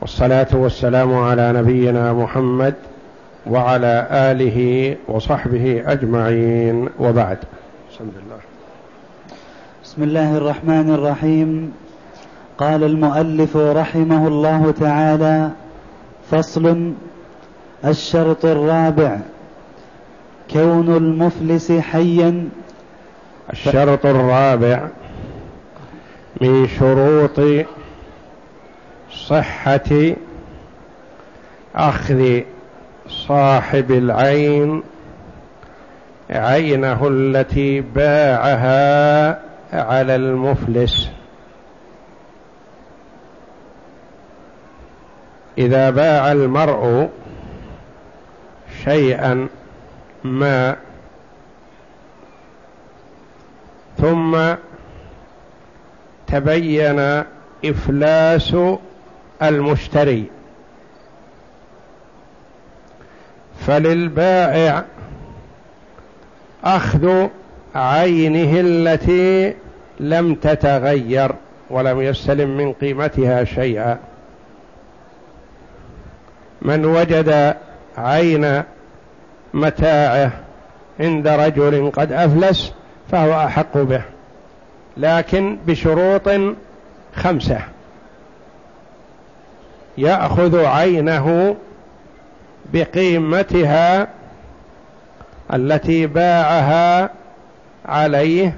والصلاة والسلام على نبينا محمد وعلى آله وصحبه أجمعين. وبعد. بسم الله بسم الله الرحمن الرحيم. قال المؤلف رحمه الله تعالى فصل الشرط الرابع كون المفلس حيا. الشرط الرابع من شروط صحة أخذ صاحب العين عينه التي باعها على المفلس. إذا باع المرء شيئا ما ثم تبين إفلاس المشتري. فللبائع أخذ عينه التي لم تتغير ولم يستلم من قيمتها شيئا. من وجد عين متاعه عند رجل قد أفلس فهو أحق به لكن بشروط خمسة. يأخذ عينه بقيمتها التي باعها عليه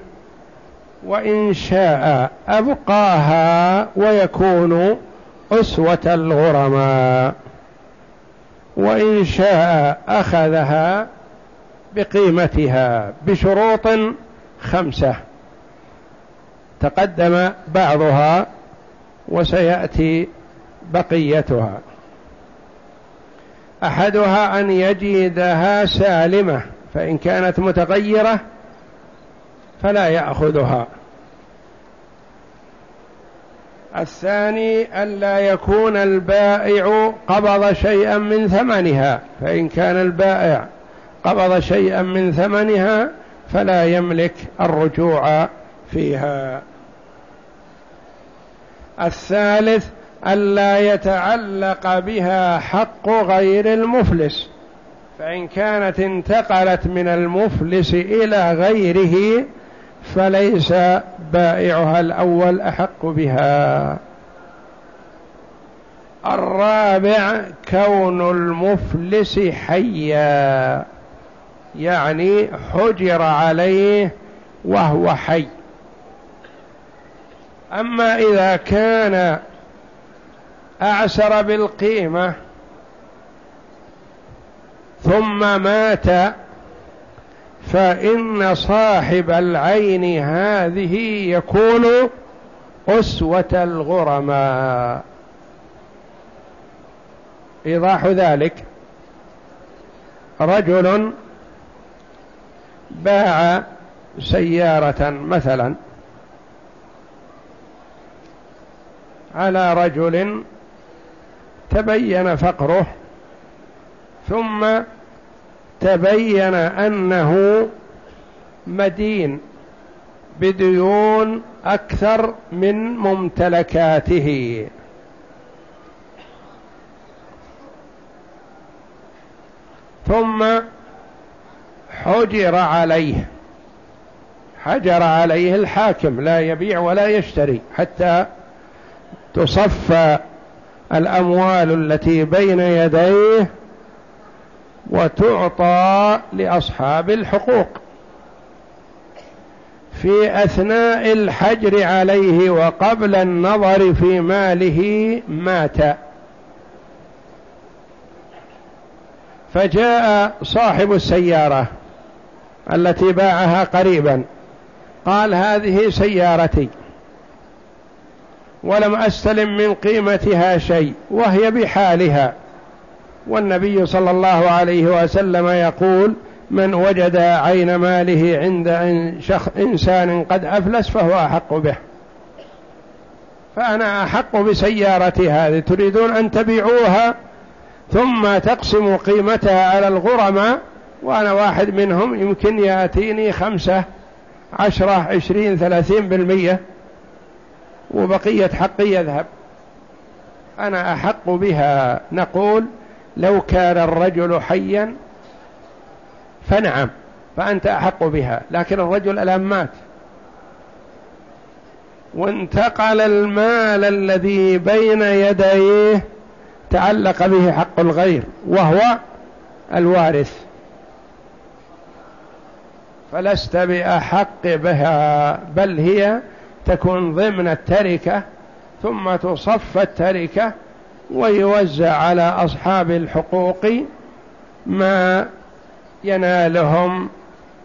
وإن شاء أبقاها ويكون أسوة الغرماء. وإن شاء أخذها بقيمتها بشروط خمسة. تقدم بعضها وسيأتي بقيتها. أحدها أن يجدها سالمة فإن كانت متغيرة فلا يأخذها. الثاني ألا يكون البائع قبض شيئا من ثمنها فإن كان البائع قبض شيئا من ثمنها فلا يملك الرجوع فيها. الثالث ألا يتعلق بها حق غير المفلس فإن كانت انتقلت من المفلس إلى غيره فليس بائعها الأول أحق بها. الرابع كون المفلس حيا يعني حجر عليه وهو حي. أما إذا كان أعسر بالقيمة. ثم مات. فإن صاحب العين هذه يكون أسوة الغرماء. إيضاح ذلك. رجل باع سيارة مثلا على رجل تبين فقره ثم تبين أنه مدين بديون أكثر من ممتلكاته. ثم حجر عليه حجر عليه الحاكم لا يبيع ولا يشتري حتى تصفى الأموال التي بين يديه وتعطى لأصحاب الحقوق. في أثناء الحجر عليه وقبل النظر في ماله مات. فجاء صاحب السيارة التي باعها قريبا. قال هذه سيارتي. ولم أستلم من قيمتها شيء وهي بحالها. والنبي صلى الله عليه وسلم يقول من وجد عين ماله عند إنسان قد أفلس فهو أحق به. فأنا أحق بسيارتي هذه تريدون أن تبيعوها؟ ثم تقسم قيمتها على الغرماء وأنا واحد منهم يمكن يأتيني خمسة عشرة عشرين ثلاثين بالمية. وبقية حقي يذهب. أنا أحق بها. نقول لو كان الرجل حيا فنعم فأنت أحق بها لكن الرجل الآن مات. وانتقل المال الذي بين يديه تعلق به حق الغير وهو الوارث. فلست بأحق بها بل هي تكون ضمن التركة ثم تصف التركة ويوزع على أصحاب الحقوق ما ينالهم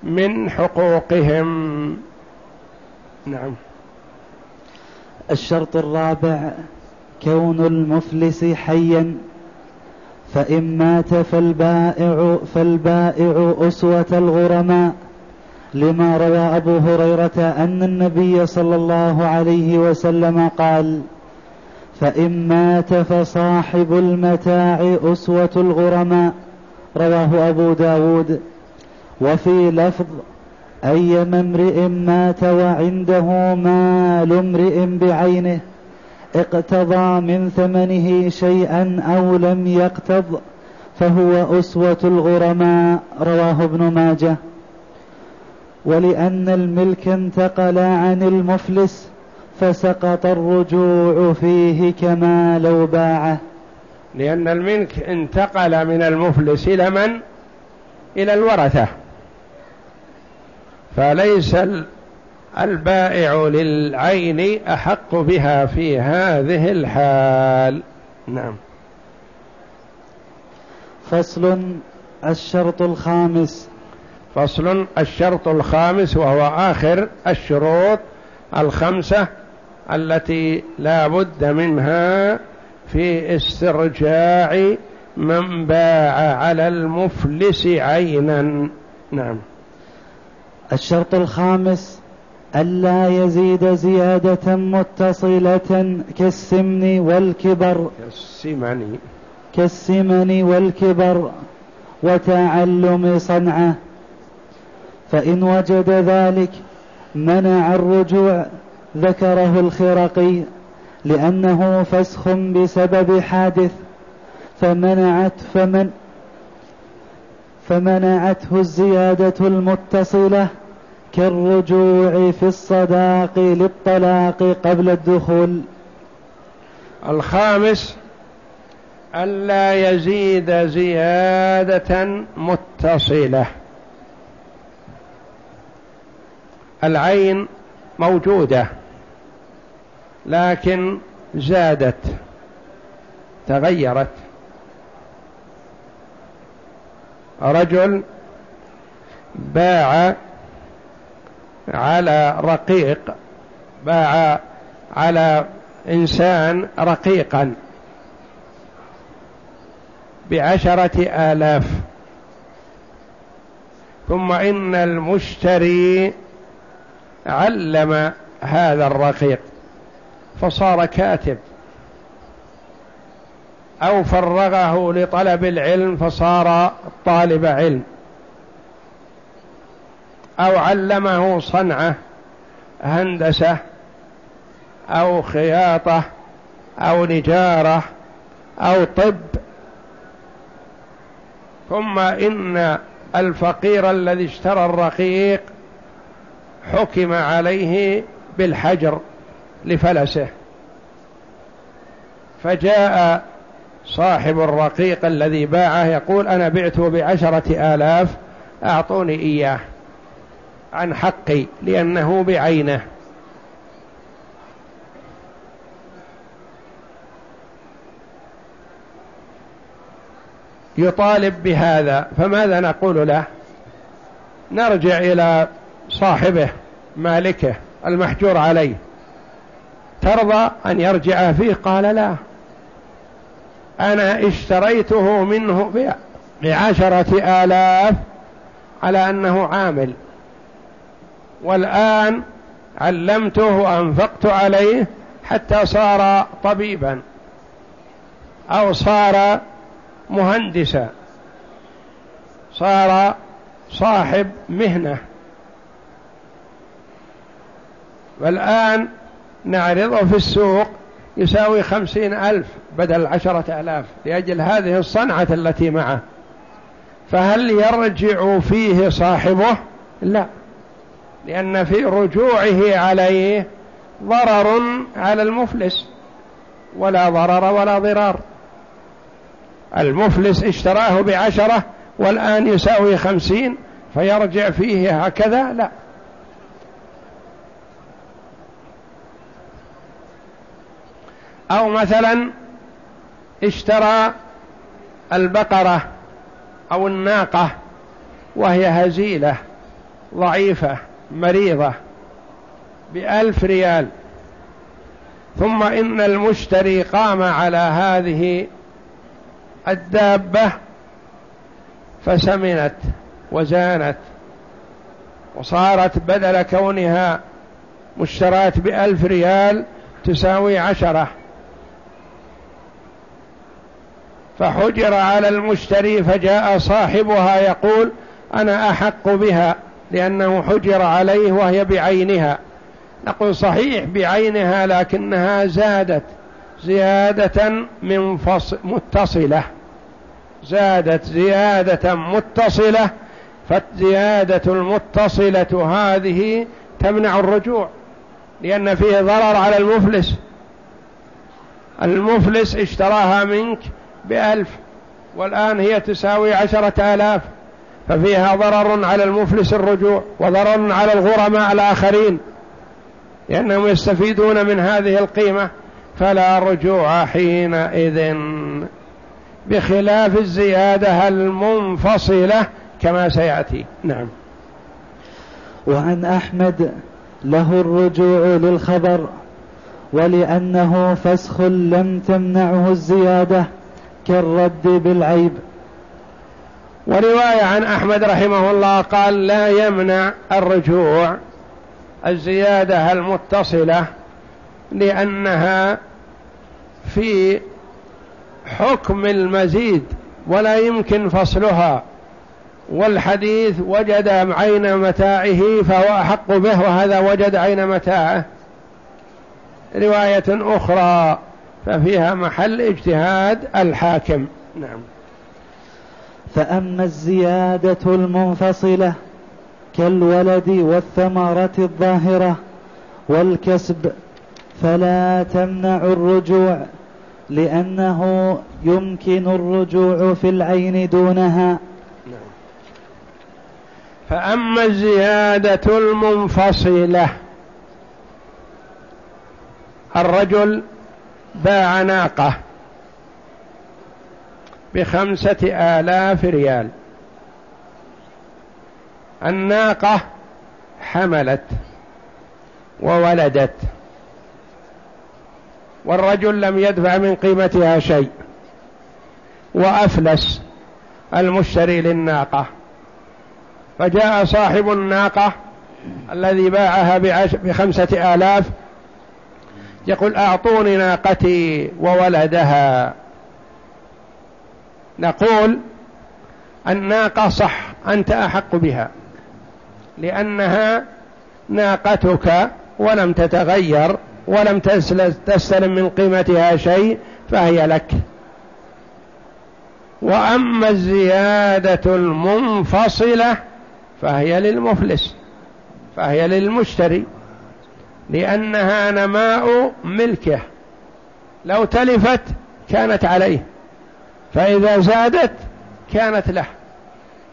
من حقوقهم. نعم. الشرط الرابع كون المفلس حيا فإن مات فالبائع فالبائع أسوة الغرماء. لما روى أبو هريرة أن النبي صلى الله عليه وسلم قال فإن مات فصاحب المتاع أسوة الغرماء رواه أبو داود. وفي لفظ أيما امرئ مات وعنده مال امرئ بعينه اقتضى من ثمنه شيئا أو لم يقتض فهو أسوة الغرماء رواه ابن ماجه. ولأن الملك انتقل عن المفلس فسقط الرجوع فيه كما لو باعه. لأن الملك انتقل من المفلس إلى من؟ إلى الورثة. فليس البائع للعين أحق بها في هذه الحال. نعم. فصل الشرط الخامس. فصل الشرط الخامس وهو آخر الشروط الخمسة التي لا بد منها في استرجاع من باع على المفلس عينا. نعم. الشرط الخامس ألا يزيد زيادة متصلة كالسمن والكبر. كالسمن. كالسمن والكبر وتعلم صنعه. فإن وجد ذلك منع الرجوع ذكره الخرقي لأنه فسخ بسبب حادث فمنعت فمن فمنعته الزيادة المتصلة كالرجوع في الصداق للطلاق قبل الدخول. الخامس ألا يزيد زيادة متصلة. العين موجودة لكن زادت تغيرت. رجل باع على رقيق باع على إنسان رقيقا بعشرة آلاف. ثم إن المشتري علم هذا الرقيق فصار كاتب أو فرغه لطلب العلم فصار طالب علم أو علمه صنعة هندسة أو خياطة أو نجارة أو طب. ثم إن الفقير الذي اشترى الرقيق حكم عليه بالحجر لفلسه. فجاء صاحب الرقيق الذي باعه يقول أنا بعته بعشرة آلاف أعطوني إياه عن حقي لأنه بعينه. يطالب بهذا فماذا نقول له؟ نرجع إلى صاحبه مالكه المحجور عليه. ترضى أن يرجع فيه؟ قال لا. أنا اشتريته منه بعشرة آلاف على أنه عامل. والآن علمته وأنفقت عليه حتى صار طبيبا أو صار مهندسا. صار صاحب مهنة. والآن نعرضه في السوق يساوي خمسين ألف بدل عشرة ألاف لأجل هذه الصنعة التي معه. فهل يرجع فيه صاحبه؟ لا لأن في رجوعه عليه ضرر على المفلس ولا ضرر ولا ضرار. المفلس اشتراه بعشرة والآن يساوي خمسين فيرجع فيه هكذا؟ لا. أو مثلا اشترى البقرة أو الناقة وهي هزيلة ضعيفة مريضة بألف ريال. ثم إن المشتري قام على هذه الدابة فسمنت وزانت وصارت بدل كونها مشترات بألف ريال تساوي عشرة. فحجر على المشتري فجاء صاحبها يقول أنا أحق بها لأنه حجر عليه وهي بعينها. نقول صحيح بعينها لكنها زادت زيادة من متصلة. زادت زيادة متصلة فالزيادة المتصلة هذه تمنع الرجوع لأن فيه ضرر على المفلس. المفلس اشتراها منك بألف والآن هي تساوي عشرة آلاف. ففيها ضرر على المفلس الرجوع وضرر على الغرماء الآخرين. لأنهم يستفيدون من هذه القيمة فلا رجوع حينئذ. بخلاف الزيادة المنفصلة كما سيأتي. نعم. وعن أحمد له الرجوع للخبر ولأنه فسخ لم تمنعه الزيادة. كالرد بالعيب. ورواية عن أحمد رحمه الله قال لا يمنع الرجوع الزيادة المتصلة لأنها في حكم المزيد ولا يمكن فصلها. والحديث وجد عين متاعه فهو أحق به وهذا وجد عين متاعه. رواية أخرى. ففيها محل اجتهاد الحاكم. نعم. فأما الزيادة المنفصلة كالولد والثمرة الظاهرة والكسب فلا تمنع الرجوع لأنه يمكن الرجوع في العين دونها. نعم. فأما الزيادة المنفصلة الرجل باع ناقة بخمسة آلاف ريال. الناقة حملت وولدت والرجل لم يدفع من قيمتها شيء وأفلس المشتري للناقة. فجاء صاحب الناقة الذي باعها بخمسة آلاف يقول أعطوني ناقتي وولدها. نقول الناقة صح أنت أحق بها لأنها ناقتك ولم تتغير ولم تستلم من قيمتها شيء فهي لك. وأما الزيادة المنفصلة فهي للمفلس فهي للمشتري. لأنها نماء ملكه. لو تلفت كانت عليه. فإذا زادت كانت له.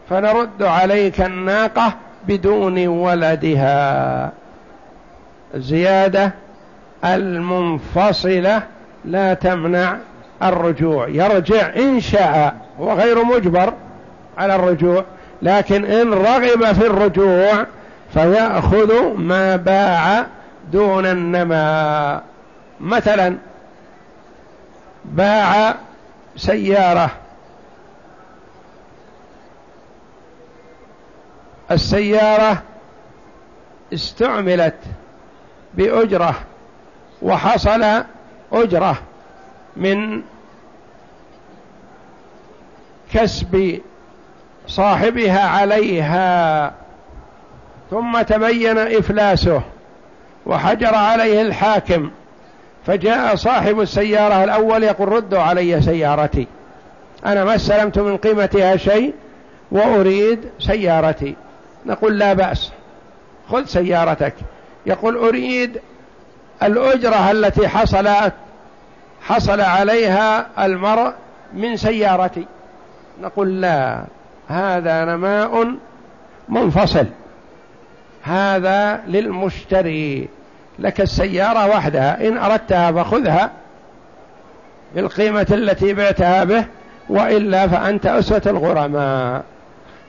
فنرد عليك الناقة بدون ولدها. زيادة المنفصلة لا تمنع الرجوع. يرجع إن شاء. هو غير مجبر على الرجوع. لكن إن رغب في الرجوع فيأخذ ما باع دون النماء مثلا باع سيارة. السيارة استعملت بأجرة وحصل أجرة من كسب صاحبها عليها. ثم تبين إفلاسه. وحجر عليه الحاكم فجاء صاحب السيارة الأول يقول ردوا علي سيارتي. أنا ما استلمت من قيمتها شيء وأريد سيارتي. نقول لا بأس خذ سيارتك. يقول أريد الأجرة التي حصلت حصل عليها المرء من سيارتي. نقول لا هذا نماء منفصل. هذا للمشتري. لك السيارة وحدها إن أردتها فخذها بالقيمة التي بعتها به وإلا فأنت أسوة الغرماء.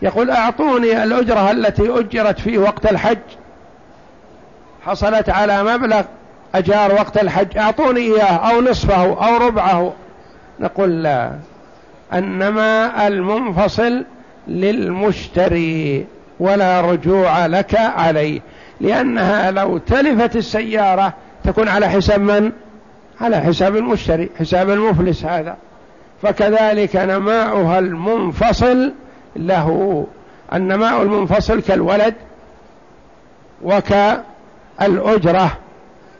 يقول أعطوني الأجرة التي أجرت في وقت الحج. حصلت على مبلغ أجار وقت الحج. أعطوني إياه أو نصفه أو ربعه. نقول لا. إنما المنفصل للمشتري. ولا رجوع لك عليه. لأنها لو تلفت السيارة تكون على حساب من؟ على حساب المشتري حساب المفلس هذا. فكذلك نماؤها المنفصل له. النماء المنفصل كالولد وكالأجرة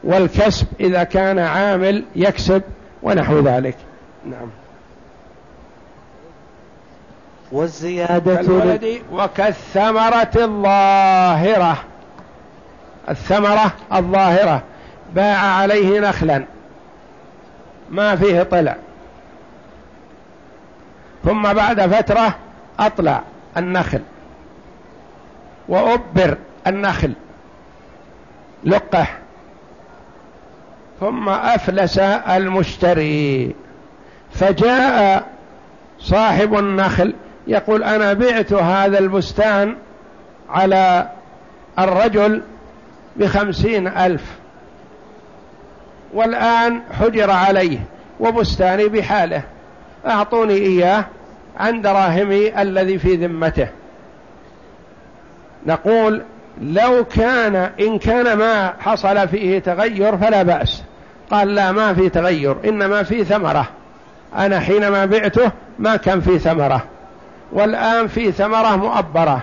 والكسب إذا كان عامل يكسب ونحو ذلك. نعم. والزيادة كالولد وكالثمرة الظاهرة. الثمرة الظاهرة. باع عليه نخلا. ما فيه طلع. ثم بعد فترة أطلع النخل. وأبر النخل. لقح ثم أفلس المشتري. فجاء صاحب النخل يقول أنا بعت هذا البستان على الرجل بخمسين ألف والآن حجر عليه وبستاني بحاله أعطوني إياه عن دراهمي الذي في ذمته. نقول لو كان إن كان ما حصل فيه تغير فلا بأس. قال لا ما في تغير إنما في ثمرة. أنا حينما بعته ما كان في ثمرة. والآن في ثمرة مؤبرة.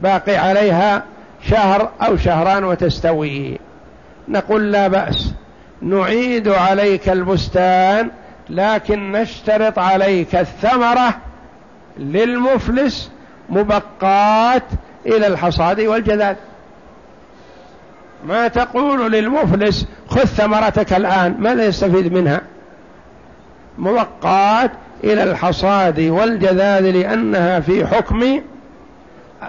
باقي عليها شهر أو شهران وتستوي. نقول لا بأس. نعيد عليك البستان لكن نشترط عليك الثمرة للمفلس مبقات إلى الحصاد والجذاذ ما تقول للمفلس خذ ثمرتك الآن ماذا يستفيد منها؟ مبقات إلى الحصاد والجذاذ لأنها في حكم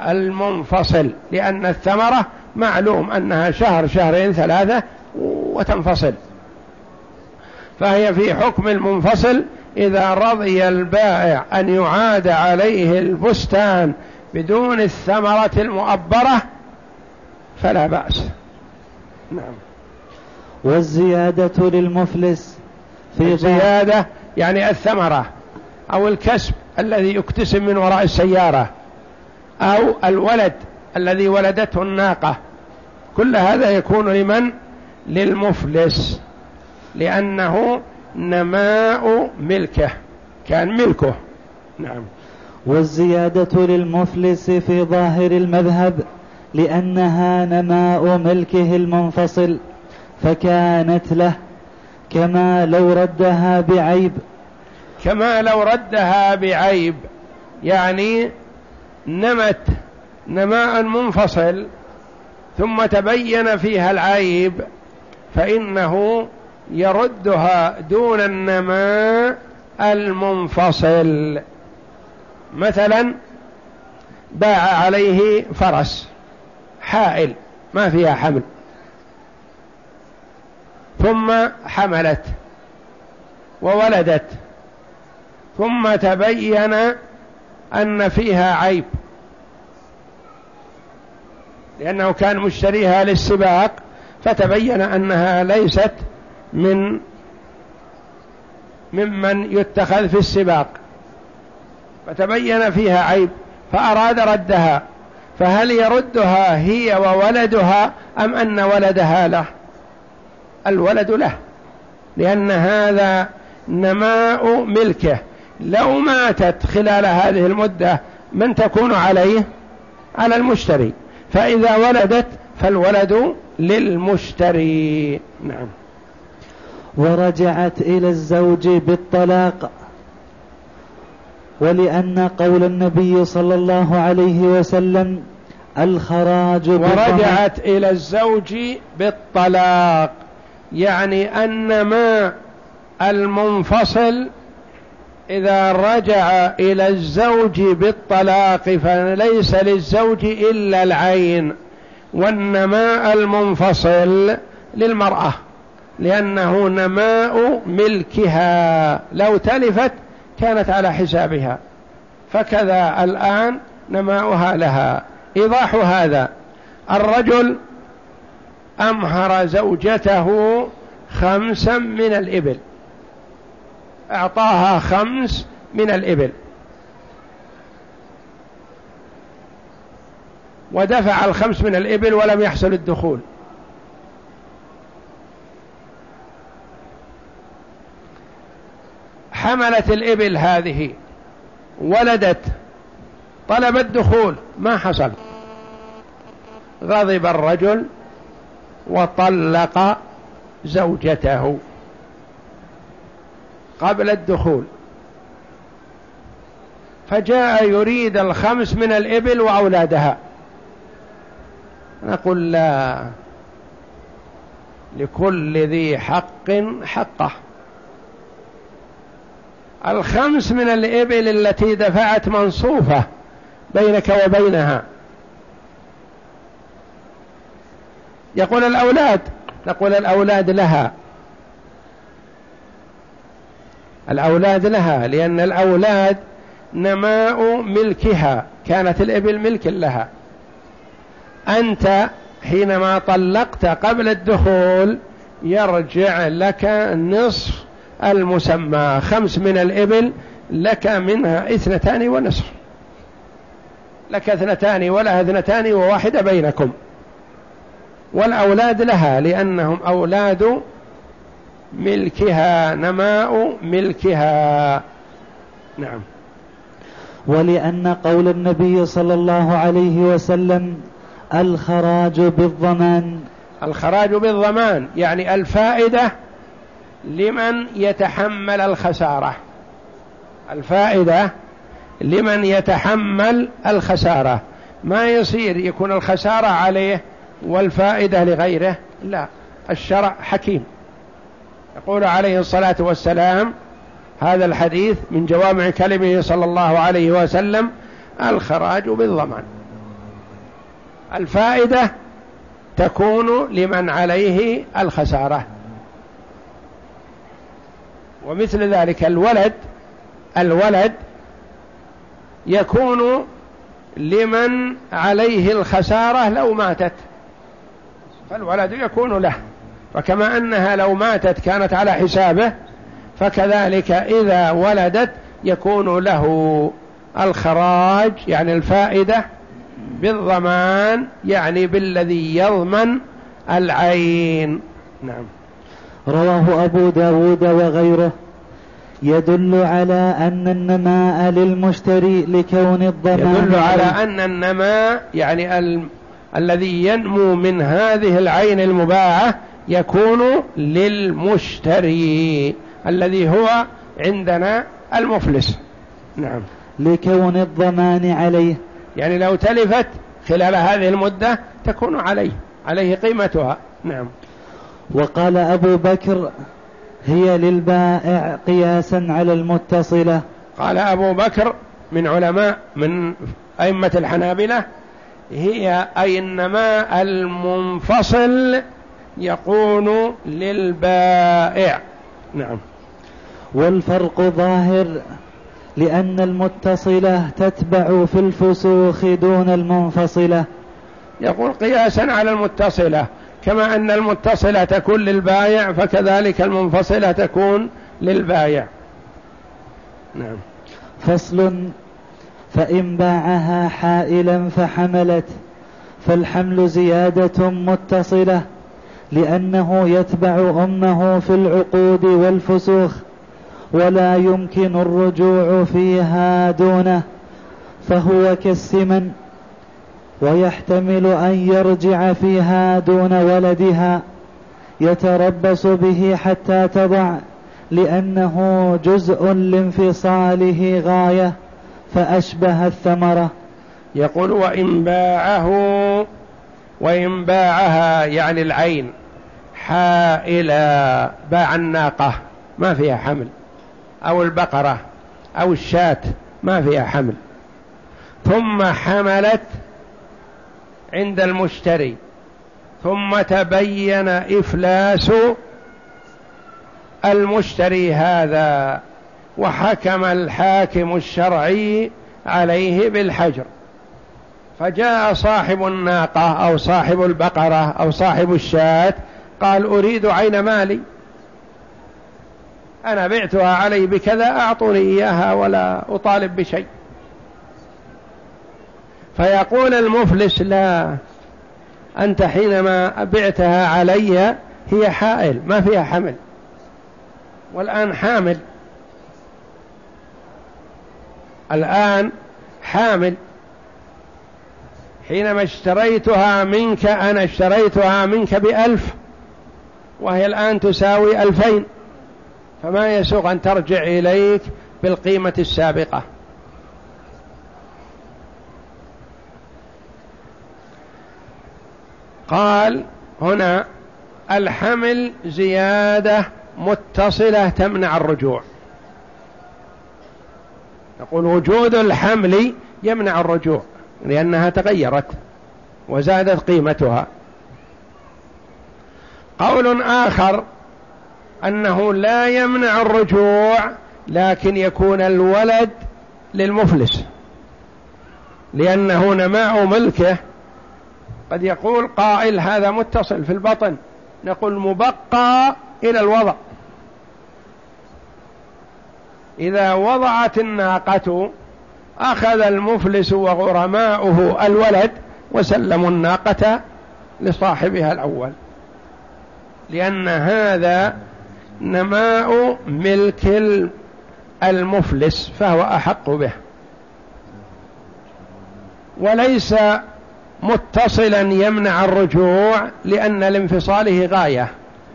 المنفصل لأن الثمرة معلوم أنها شهر شهرين ثلاثة وتنفصل. فهي في حكم المنفصل إذا رضي البائع أن يعاد عليه البستان بدون الثمرة المؤبرة فلا بأس. نعم. والزيادة للمفلس في الزيادة يعني الثمرة. أو الكسب الذي يكتسب من وراء السيارة أو الولد الذي ولدته الناقة. كل هذا يكون لمن؟ للمفلس. لأنه نماء ملكه كان ملكه. نعم. والزيادة للمفلس في ظاهر المذهب لأنها نماء ملكه المنفصل فكانت له كما لو ردها بعيب. كما لو ردها بعيب. يعني نمت نماء منفصل ثم تبين فيها العيب فإنه يردها دون النماء المنفصل. مثلا باع عليه فرس حائل ما فيها حمل ثم حملت وولدت. ثم تبين أن فيها عيب. لأنه كان مشتريها للسباق فتبين أنها ليست من ممن يتخذ في السباق. فتبين فيها عيب فأراد ردها. فهل يردها هي وولدها أم أن ولدها له؟ الولد له لأن هذا نماء ملكه. لو ماتت خلال هذه المدة من تكون عليه؟ على المشتري. فإذا ولدت فالولد للمشتري. نعم. ورجعت إلى الزوج بالطلاق. ولأن قول النبي صلى الله عليه وسلم الخراج ورجعت إلى الزوج بالطلاق. يعني أن ما المنفصل إذا رجع إلى الزوج بالطلاق فليس للزوج إلا العين والنماء المنفصل للمرأة لأنه نماء ملكها. لو تلفت كانت على حسابها. فكذا الآن نماؤها لها. إيضاح هذا. الرجل أمهر زوجته خمسا من الإبل. أعطاها خمس من الإبل. ودفع الخمس من الإبل ولم يحصل الدخول. حملت الإبل هذه ولدت طلب الدخول ما حصل. غضب الرجل وطلق زوجته. قبل الدخول. فجاء يريد الخمس من الإبل وأولادها. نقول لا. لكل ذي حق حقه. الخمس من الإبل التي دفعت منصوفة بينك وبينها. يقول الأولاد نقول الأولاد لها. الأولاد لها لأن الأولاد نماء ملكها كانت الإبل ملك لها. أنت حينما طلقت قبل الدخول يرجع لك نصف المسمى خمس من الإبل لك منها اثنتان ونصف. لك اثنتان ولها اثنتان وواحدة بينكم. والأولاد لها لأنهم أولاد ملكها نماء ملكها. نعم. ولأن قول النبي صلى الله عليه وسلم الخراج بالضمان. الخراج بالضمان يعني الفائدة لمن يتحمل الخسارة. الفائدة لمن يتحمل الخسارة. ما يصير يكون الخسارة عليه والفائدة لغيره؟ لا الشرع حكيم. يقول عليه الصلاة والسلام هذا الحديث من جوامع كلمه صلى الله عليه وسلم الخراج بالضمان. الفائدة تكون لمن عليه الخسارة. ومثل ذلك الولد الولد يكون لمن عليه الخسارة لو ماتت فالولد يكون له. فكما أنها لو ماتت كانت على حسابه فكذلك إذا ولدت يكون له الخراج يعني الفائدة بالضمان يعني بالذي يضمن العين. نعم. رواه أبو داود وغيره. يدل على أن النماء للمشتري لكون الضمان يدل على أن النماء يعني ال... الذي ينمو من هذه العين المباعة يكون للمشتري الذي هو عندنا المفلس. نعم. لكون الضمان عليه. يعني لو تلفت خلال هذه المدة تكون عليه عليه قيمتها. نعم. وقال أبو بكر هي للبائع قياسا على المتصلة. قال أبو بكر من علماء من أئمة الحنابلة هي أي إنما المنفصل يكون للبائع. نعم. والفرق ظاهر لأن المتصلة تتبع في الفسوخ دون المنفصلة. يقول قياسا على المتصلة. كما أن المتصلة تكون للبايع فكذلك المنفصلة تكون للبايع نعم. فصل فإن باعها حائلا فحملت فالحمل زيادة متصلة. لأنه يتبع أمه في العقود والفسوخ ولا يمكن الرجوع فيها دونه فهو كالسمن ويحتمل أن يرجع فيها دون ولدها يتربص به حتى تضع لأنه جزء لانفصاله غاية فأشبه الثمرة. يقول وإن باعه وإن باعها يعني العين. حائلا باع الناقة ما فيها حمل. أو البقرة أو الشاة ما فيها حمل. ثم حملت عند المشتري. ثم تبين إفلاس المشتري هذا وحكم الحاكم الشرعي عليه بالحجر. فجاء صاحب الناقة أو صاحب البقرة أو صاحب الشاة قال أريد عين مالي. أنا بعتها علي بكذا أعطوني إياها ولا أطالب بشيء. فيقول المفلس لا أنت حينما بعتها علي هي حائل ما فيها حمل. والآن حامل. الآن حامل. حينما اشتريتها منك أنا اشتريتها منك بألف. وهي الآن تساوي ألفين. فما يسوغ أن ترجع إليك بالقيمة السابقة. قال هنا الحمل زيادة متصلة تمنع الرجوع. نقول وجود الحمل يمنع الرجوع لأنها تغيرت وزادت قيمتها. قول آخر أنه لا يمنع الرجوع لكن يكون الولد للمفلس لأنه نماء ملكه. قد يقول قائل هذا متصل في البطن نقول مبقى إلى الوضع. إذا وضعت الناقة أخذ المفلس وغرماؤه الولد وسلموا الناقة لصاحبها الأول. لأن هذا نماء ملك المفلس فهو أحق به. وليس متصلا يمنع الرجوع لأن لانفصاله غاية.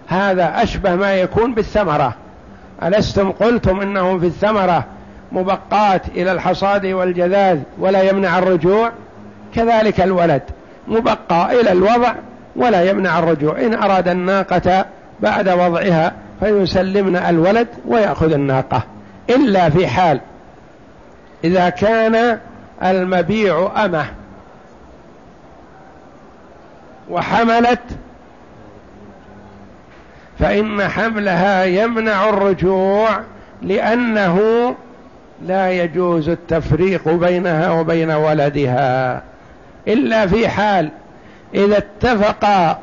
هذا أشبه ما يكون بالثمرة. ألستم قلتم إنه في الثمرة مبقات إلى الحصاد والجذاذ ولا يمنع الرجوع؟ كذلك الولد. مبقى إلى الوضع ولا يمنع الرجوع. إن أراد الناقة بعد وضعها فيسلمنا الولد ويأخذ الناقة. إلا في حال إذا كان المبيع أمة وحملت فإن حملها يمنع الرجوع لأنه لا يجوز التفريق بينها وبين ولدها. إلا في حال إذا اتفقا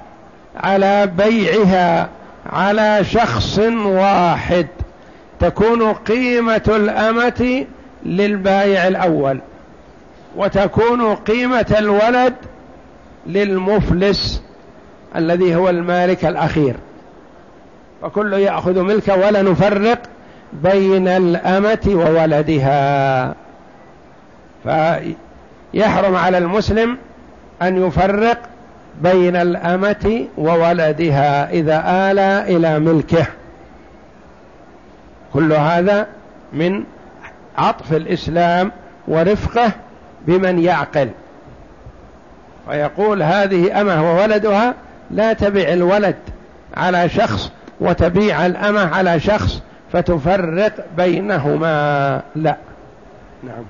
على بيعها على شخص واحد تكون قيمة الأمة للبائع الأول وتكون قيمة الولد للمفلس الذي هو المالك الأخير. فكل يأخذ ملكه ولا نفرق بين الأمة وولدها. فيحرم على المسلم أن يفرق بين الأمة وولدها إذا آل إلى ملكه. كل هذا من عطف الإسلام ورفقه بمن يعقل. ويقول هذه أمة وولدها لا تبع الولد على شخص وتبيع الأمة على شخص فتفرق بينهما. لا. نعم.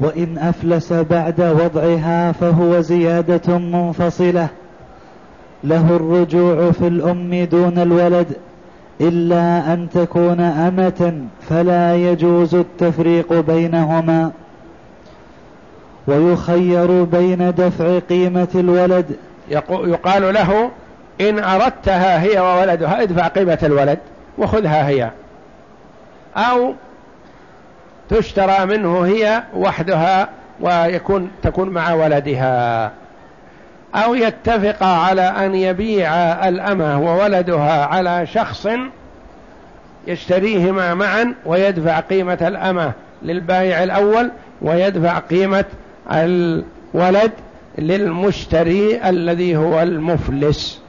وإن أفلس بعد وضعها فهو زيادة منفصلة. له الرجوع في الأم دون الولد إلا أن تكون أمة فلا يجوز التفريق بينهما. ويخير بين دفع قيمة الولد. يقال له إن أردتها هي وولدها ادفع قيمة الولد وخذها هي. أو تشترى منه هي وحدها ويكون تكون مع ولدها. أو يتفق على أن يبيع الأمة وولدها على شخص يشتريهما معا ويدفع قيمة الأمة للبائع الأول ويدفع قيمة الولد للمشتري الذي هو المفلس.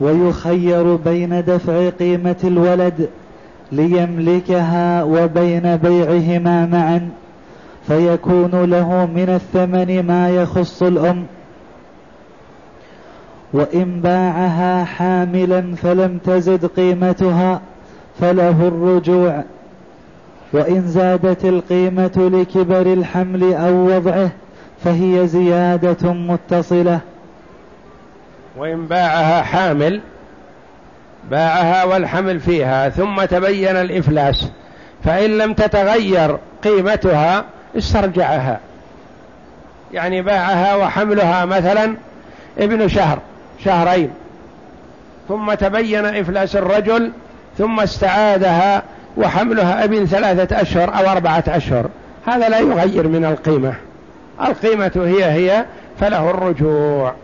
ويخير بين دفع قيمة الولد ليملكها وبين بيعهما معا فيكون له من الثمن ما يخص الأم. وإن باعها حاملا فلم تزد قيمتها فله الرجوع. وإن زادت القيمة لكبر الحمل أو وضعه فهي زيادة متصلة. وإن باعها حامل باعها والحمل فيها ثم تبين الإفلاس فإن لم تتغير قيمتها استرجعها. يعني باعها وحملها مثلا ابن شهر شهرين ثم تبين إفلاس الرجل ثم استعادها وحملها ابن ثلاثة أشهر أو أربعة أشهر. هذا لا يغير من القيمة. القيمة هي هي فله الرجوع.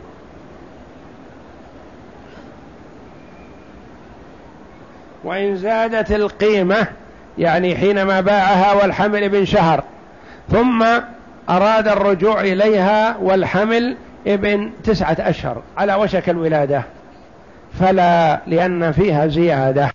وإن زادت القيمة يعني حينما باعها والحمل ابن شهر ثم أراد الرجوع إليها والحمل ابن تسعة أشهر على وشك الولادة فلا لأن فيها زيادة.